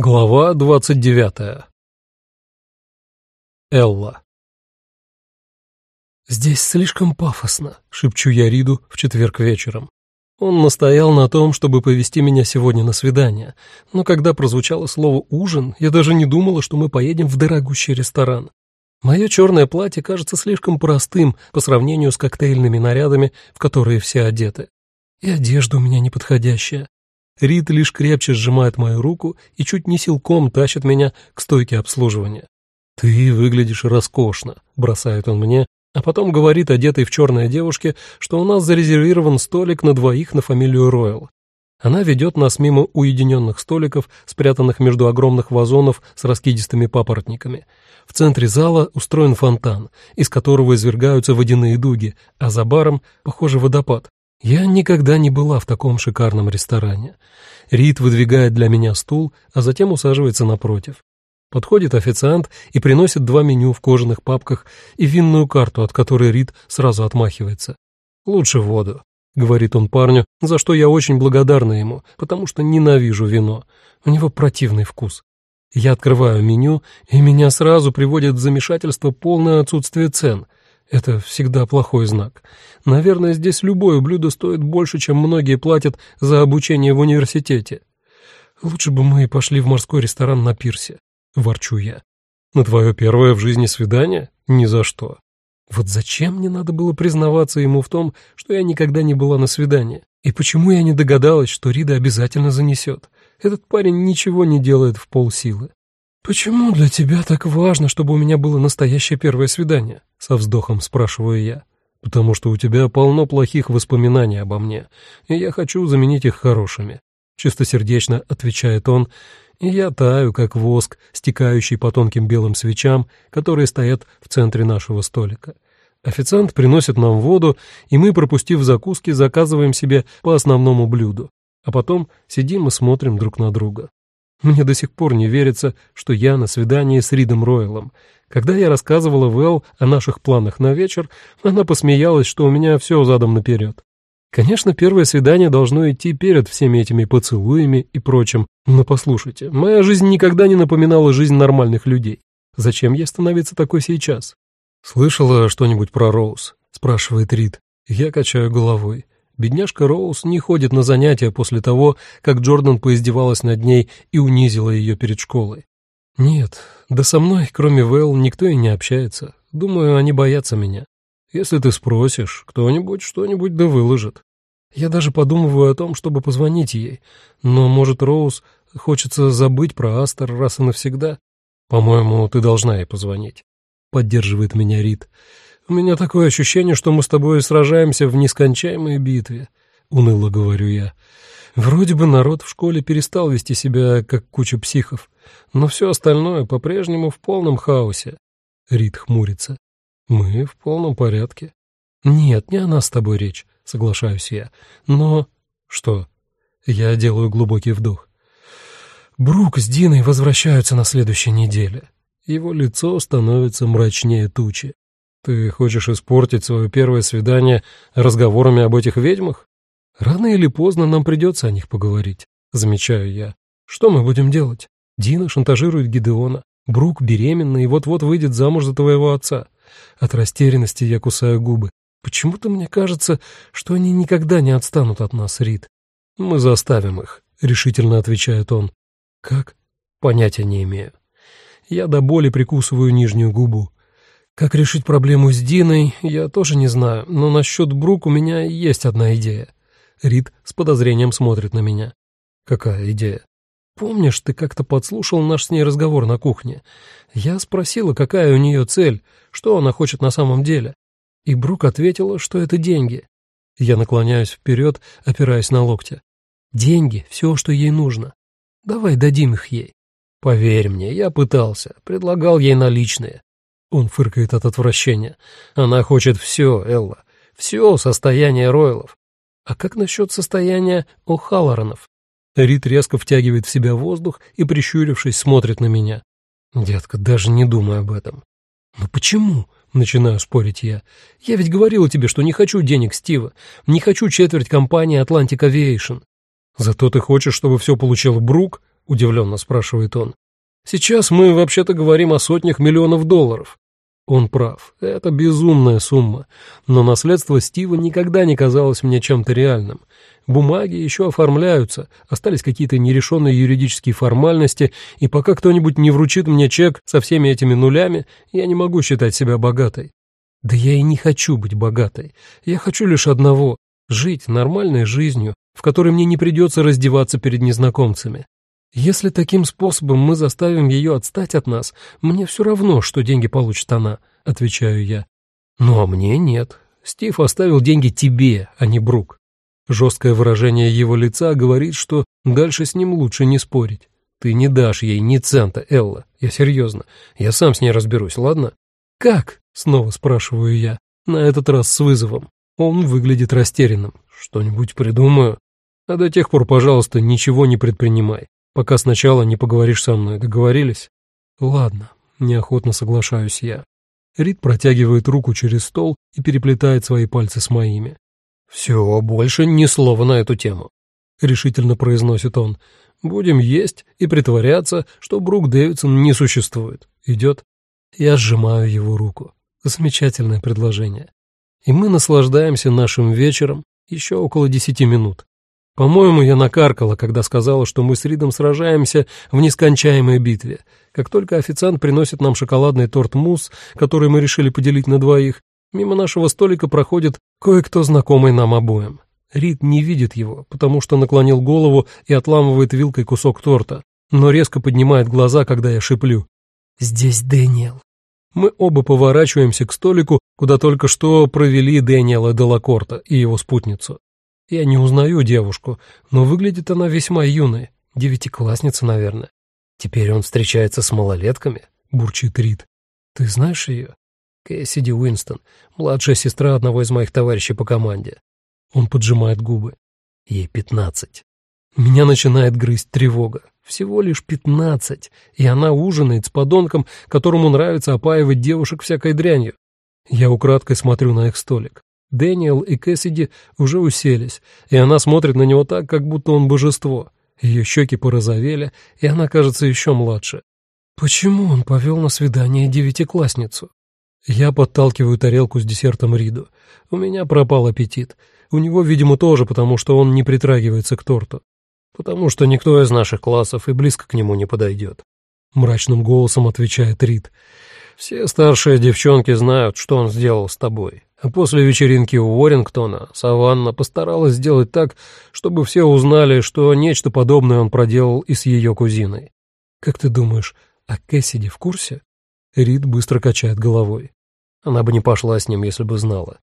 Глава двадцать девятая. Элла. «Здесь слишком пафосно», — шепчу я Риду в четверг вечером. Он настоял на том, чтобы повести меня сегодня на свидание, но когда прозвучало слово «ужин», я даже не думала, что мы поедем в дорогущий ресторан. Мое черное платье кажется слишком простым по сравнению с коктейльными нарядами, в которые все одеты. И одежда у меня неподходящая. Рид лишь крепче сжимает мою руку и чуть не силком тащит меня к стойке обслуживания. «Ты выглядишь роскошно», — бросает он мне, а потом говорит одетой в черное девушке, что у нас зарезервирован столик на двоих на фамилию Ройл. Она ведет нас мимо уединенных столиков, спрятанных между огромных вазонов с раскидистыми папоротниками. В центре зала устроен фонтан, из которого извергаются водяные дуги, а за баром, похоже, водопад. Я никогда не была в таком шикарном ресторане. Рид выдвигает для меня стул, а затем усаживается напротив. Подходит официант и приносит два меню в кожаных папках и винную карту, от которой Рид сразу отмахивается. «Лучше воду», — говорит он парню, за что я очень благодарна ему, потому что ненавижу вино. У него противный вкус. Я открываю меню, и меня сразу приводит в замешательство полное отсутствие цен — это всегда плохой знак. Наверное, здесь любое блюдо стоит больше, чем многие платят за обучение в университете. Лучше бы мы пошли в морской ресторан на пирсе, ворчу я. На твое первое в жизни свидание? Ни за что. Вот зачем мне надо было признаваться ему в том, что я никогда не была на свидании? И почему я не догадалась, что Рида обязательно занесет? Этот парень ничего не делает в полсилы. «Почему для тебя так важно, чтобы у меня было настоящее первое свидание?» — со вздохом спрашиваю я. «Потому что у тебя полно плохих воспоминаний обо мне, и я хочу заменить их хорошими», — чистосердечно отвечает он, и я таю, как воск, стекающий по тонким белым свечам, которые стоят в центре нашего столика. Официант приносит нам воду, и мы, пропустив закуски, заказываем себе по основному блюду, а потом сидим и смотрим друг на друга. Мне до сих пор не верится, что я на свидании с Ридом Ройлом. Когда я рассказывала Вэл о наших планах на вечер, она посмеялась, что у меня все задом наперед. Конечно, первое свидание должно идти перед всеми этими поцелуями и прочим, но послушайте, моя жизнь никогда не напоминала жизнь нормальных людей. Зачем ей становиться такой сейчас? «Слышала что-нибудь про Роуз?» — спрашивает Рид. Я качаю головой. Бедняжка Роуз не ходит на занятия после того, как Джордан поиздевалась над ней и унизила ее перед школой. Нет, да со мной, кроме Вэл, никто и не общается. Думаю, они боятся меня. Если ты спросишь, кто-нибудь что-нибудь да выложит. Я даже подумываю о том, чтобы позвонить ей. Но, может, Роуз хочется забыть про Астер раз и навсегда? По-моему, ты должна ей позвонить. Поддерживает меня Рид. «У меня такое ощущение, что мы с тобой сражаемся в нескончаемой битве», — уныло говорю я. «Вроде бы народ в школе перестал вести себя, как куча психов, но все остальное по-прежнему в полном хаосе». Рид хмурится. «Мы в полном порядке». «Нет, не о нас с тобой речь», — соглашаюсь я. «Но...» «Что?» Я делаю глубокий вдох. Брук с Диной возвращаются на следующей неделе. Его лицо становится мрачнее тучи. Ты хочешь испортить свое первое свидание разговорами об этих ведьмах? Рано или поздно нам придется о них поговорить, замечаю я. Что мы будем делать? Дина шантажирует Гидеона. Брук беременна и вот-вот выйдет замуж за твоего отца. От растерянности я кусаю губы. Почему-то мне кажется, что они никогда не отстанут от нас, Рид. Мы заставим их, решительно отвечает он. Как? Понятия не имею. Я до боли прикусываю нижнюю губу. Как решить проблему с Диной, я тоже не знаю, но насчет Брук у меня есть одна идея. Рид с подозрением смотрит на меня. Какая идея? Помнишь, ты как-то подслушал наш с ней разговор на кухне? Я спросила, какая у нее цель, что она хочет на самом деле. И Брук ответила, что это деньги. Я наклоняюсь вперед, опираясь на локти. Деньги — все, что ей нужно. Давай дадим их ей. Поверь мне, я пытался, предлагал ей наличные. Он фыркает от отвращения. Она хочет все, Элла. Все состояние Ройлов. А как насчет состояния О'Халлоранов? Рит резко втягивает в себя воздух и, прищурившись, смотрит на меня. «Детка, даже не думай об этом». «Но почему?» — начинаю спорить я. «Я ведь говорила тебе, что не хочу денег Стива, не хочу четверть компании Atlantic Aviation». «Зато ты хочешь, чтобы все получил Брук?» — удивленно спрашивает он. «Сейчас мы вообще-то говорим о сотнях миллионов долларов». Он прав, это безумная сумма, но наследство Стива никогда не казалось мне чем-то реальным. Бумаги еще оформляются, остались какие-то нерешенные юридические формальности, и пока кто-нибудь не вручит мне чек со всеми этими нулями, я не могу считать себя богатой. Да я и не хочу быть богатой. Я хочу лишь одного — жить нормальной жизнью, в которой мне не придется раздеваться перед незнакомцами. Если таким способом мы заставим ее отстать от нас, мне все равно, что деньги получит она, — отвечаю я. Ну, а мне нет. Стив оставил деньги тебе, а не Брук. Жесткое выражение его лица говорит, что дальше с ним лучше не спорить. Ты не дашь ей ни цента, Элла. Я серьезно. Я сам с ней разберусь, ладно? Как? Снова спрашиваю я, на этот раз с вызовом. Он выглядит растерянным. Что-нибудь придумаю. А до тех пор, пожалуйста, ничего не предпринимай пока сначала не поговоришь со мной. Договорились? Ладно, неохотно соглашаюсь я. Рид протягивает руку через стол и переплетает свои пальцы с моими. «Все, больше ни слова на эту тему», — решительно произносит он. «Будем есть и притворяться, что Брук Дэвидсон не существует. Идет?» Я сжимаю его руку. Замечательное предложение. И мы наслаждаемся нашим вечером еще около десяти минут. По-моему, я накаркала, когда сказала, что мы с Ридом сражаемся в нескончаемой битве. Как только официант приносит нам шоколадный торт-мусс, который мы решили поделить на двоих, мимо нашего столика проходит кое-кто знакомый нам обоим. Рид не видит его, потому что наклонил голову и отламывает вилкой кусок торта, но резко поднимает глаза, когда я шиплю. «Здесь Дэниел». Мы оба поворачиваемся к столику, куда только что провели Дэниела Делакорта и его спутницу. Я не узнаю девушку, но выглядит она весьма юной, девятиклассница, наверное. Теперь он встречается с малолетками, бурчит Рид. Ты знаешь ее? Кэссиди Уинстон, младшая сестра одного из моих товарищей по команде. Он поджимает губы. Ей пятнадцать. Меня начинает грызть тревога. Всего лишь пятнадцать, и она ужинает с подонком, которому нравится опаивать девушек всякой дрянью. Я украдкой смотрю на их столик. Дэниел и Кэссиди уже уселись, и она смотрит на него так, как будто он божество. Ее щеки порозовели, и она кажется еще младше. Почему он повел на свидание девятиклассницу? Я подталкиваю тарелку с десертом Риду. У меня пропал аппетит. У него, видимо, тоже, потому что он не притрагивается к торту. Потому что никто из наших классов и близко к нему не подойдет. Мрачным голосом отвечает Рид. Все старшие девчонки знают, что он сделал с тобой. После вечеринки у Уоррингтона Саванна постаралась сделать так, чтобы все узнали, что нечто подобное он проделал и с ее кузиной. «Как ты думаешь, а Кэссиди в курсе?» Рид быстро качает головой. Она бы не пошла с ним, если бы знала.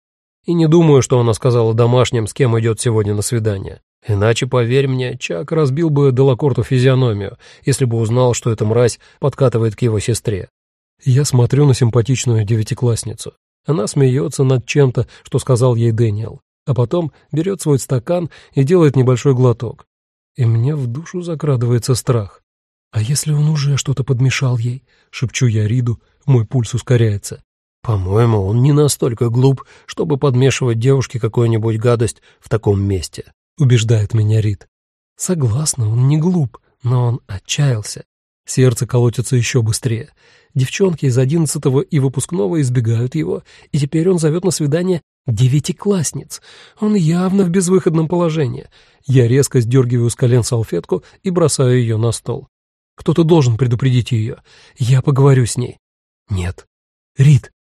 И не думаю, что она сказала домашним, с кем идет сегодня на свидание. Иначе, поверь мне, Чак разбил бы Делакорту физиономию, если бы узнал, что эта мразь подкатывает к его сестре. Я смотрю на симпатичную девятиклассницу. Она смеется над чем-то, что сказал ей Дэниел, а потом берет свой стакан и делает небольшой глоток. И мне в душу закрадывается страх. «А если он уже что-то подмешал ей?» — шепчу я Риду, мой пульс ускоряется. «По-моему, он не настолько глуп, чтобы подмешивать девушке какую-нибудь гадость в таком месте», — убеждает меня Рид. «Согласна, он не глуп, но он отчаялся. Сердце колотится еще быстрее. Девчонки из одиннадцатого и выпускного избегают его, и теперь он зовет на свидание девятиклассниц. Он явно в безвыходном положении. Я резко сдергиваю с колен салфетку и бросаю ее на стол. Кто-то должен предупредить ее. Я поговорю с ней. Нет. Рид,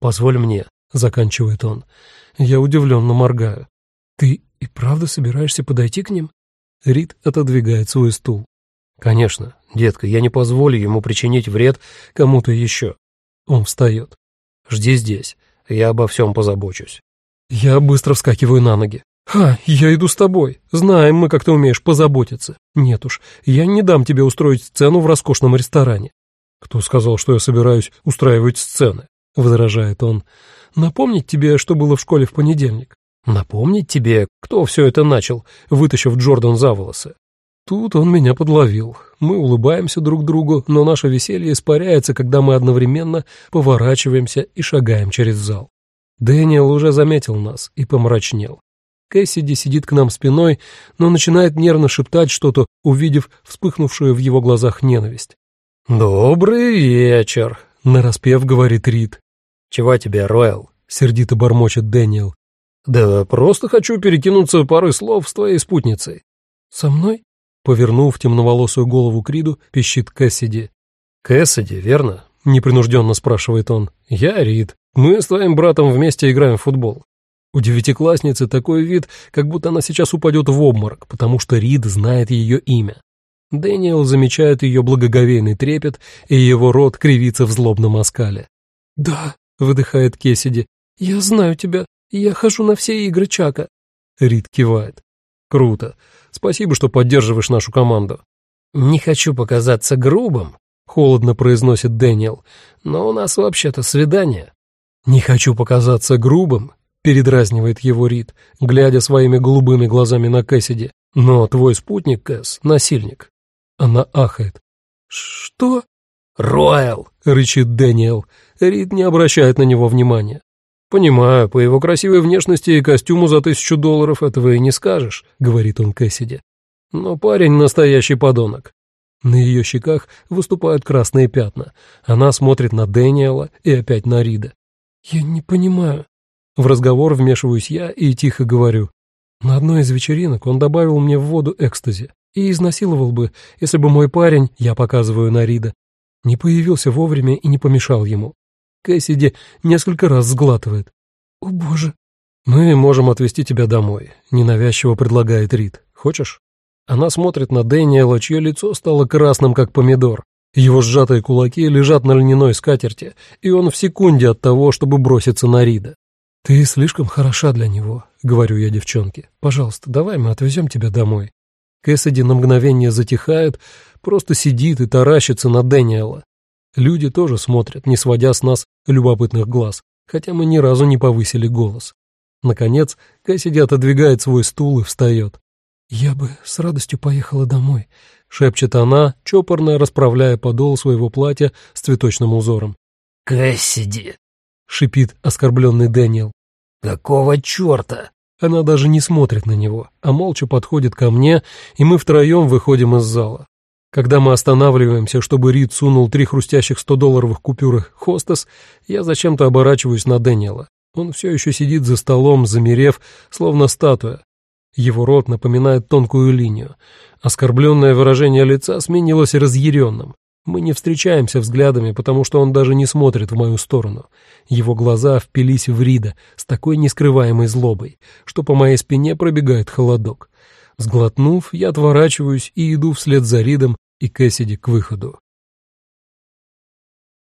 позволь мне, заканчивает он. Я удивленно моргаю. Ты и правда собираешься подойти к ним? Рид отодвигает свой стул. Конечно, детка, я не позволю ему причинить вред кому-то еще. Он встает. Жди здесь, я обо всем позабочусь. Я быстро вскакиваю на ноги. «Ха, я иду с тобой. Знаем мы, как ты умеешь позаботиться. Нет уж, я не дам тебе устроить сцену в роскошном ресторане». «Кто сказал, что я собираюсь устраивать сцены?» — возражает он. «Напомнить тебе, что было в школе в понедельник? Напомнить тебе, кто все это начал, вытащив Джордан за волосы? Тут он меня подловил. Мы улыбаемся друг другу, но наше веселье испаряется, когда мы одновременно поворачиваемся и шагаем через зал. Дэниел уже заметил нас и помрачнел. Кэссиди сидит к нам спиной, но начинает нервно шептать что-то, увидев вспыхнувшую в его глазах ненависть. «Добрый вечер», — нараспев говорит Рид. «Чего тебе, Ройл?» — сердито бормочет Дэниел. «Да просто хочу перекинуться парой слов с твоей спутницей». «Со мной?» — повернув темноволосую голову к Риду, пищит Кэссиди. «Кэссиди, верно?» — непринужденно спрашивает он. «Я Рид. Мы с твоим братом вместе играем в футбол. У девятиклассницы такой вид, как будто она сейчас упадет в обморок, потому что Рид знает ее имя. Дэниел замечает ее благоговейный трепет, и его рот кривится в злобном оскале. «Да», — выдыхает Кесиди, — «я знаю тебя, я хожу на все игры Чака». Рид кивает. «Круто. Спасибо, что поддерживаешь нашу команду». «Не хочу показаться грубым», — холодно произносит Дэниел, — «но у нас вообще-то свидание». «Не хочу показаться грубым», — передразнивает его Рид, глядя своими голубыми глазами на Кэссиди. «Но твой спутник, Кэс, насильник». Она ахает. «Что?» «Ройл!» — рычит Дэниел. Рид не обращает на него внимания. «Понимаю, по его красивой внешности и костюму за тысячу долларов этого и не скажешь», — говорит он Кэссиди. «Но парень настоящий подонок». На ее щеках выступают красные пятна. Она смотрит на Дэниела и опять на Рида. «Я не понимаю». В разговор вмешиваюсь я и тихо говорю. На одной из вечеринок он добавил мне в воду экстази и изнасиловал бы, если бы мой парень, я показываю на Рида, не появился вовремя и не помешал ему. Кэссиди несколько раз сглатывает. «О, боже!» «Мы можем отвезти тебя домой», — ненавязчиво предлагает Рид. «Хочешь?» Она смотрит на Дэниела, чье лицо стало красным, как помидор. Его сжатые кулаки лежат на льняной скатерти, и он в секунде от того, чтобы броситься на Рида. «Ты слишком хороша для него», — говорю я девчонке. «Пожалуйста, давай мы отвезем тебя домой». Кэссиди на мгновение затихает, просто сидит и таращится на Дэниела. Люди тоже смотрят, не сводя с нас любопытных глаз, хотя мы ни разу не повысили голос. Наконец, Кэссиди отодвигает свой стул и встает. «Я бы с радостью поехала домой», — шепчет она, чопорно расправляя подол своего платья с цветочным узором. «Кэссиди!» — шипит оскорбленный Дэниел. «Какого черта?» Она даже не смотрит на него, а молча подходит ко мне, и мы втроем выходим из зала. Когда мы останавливаемся, чтобы Рид сунул три хрустящих 100-долларовых купюры «Хостес», я зачем-то оборачиваюсь на Дэниела. Он все еще сидит за столом, замерев, словно статуя. Его рот напоминает тонкую линию. Оскорбленное выражение лица сменилось разъяренным. Мы не встречаемся взглядами, потому что он даже не смотрит в мою сторону. Его глаза впились в Рида с такой нескрываемой злобой, что по моей спине пробегает холодок. Сглотнув, я отворачиваюсь и иду вслед за Ридом и Кэссиди к выходу.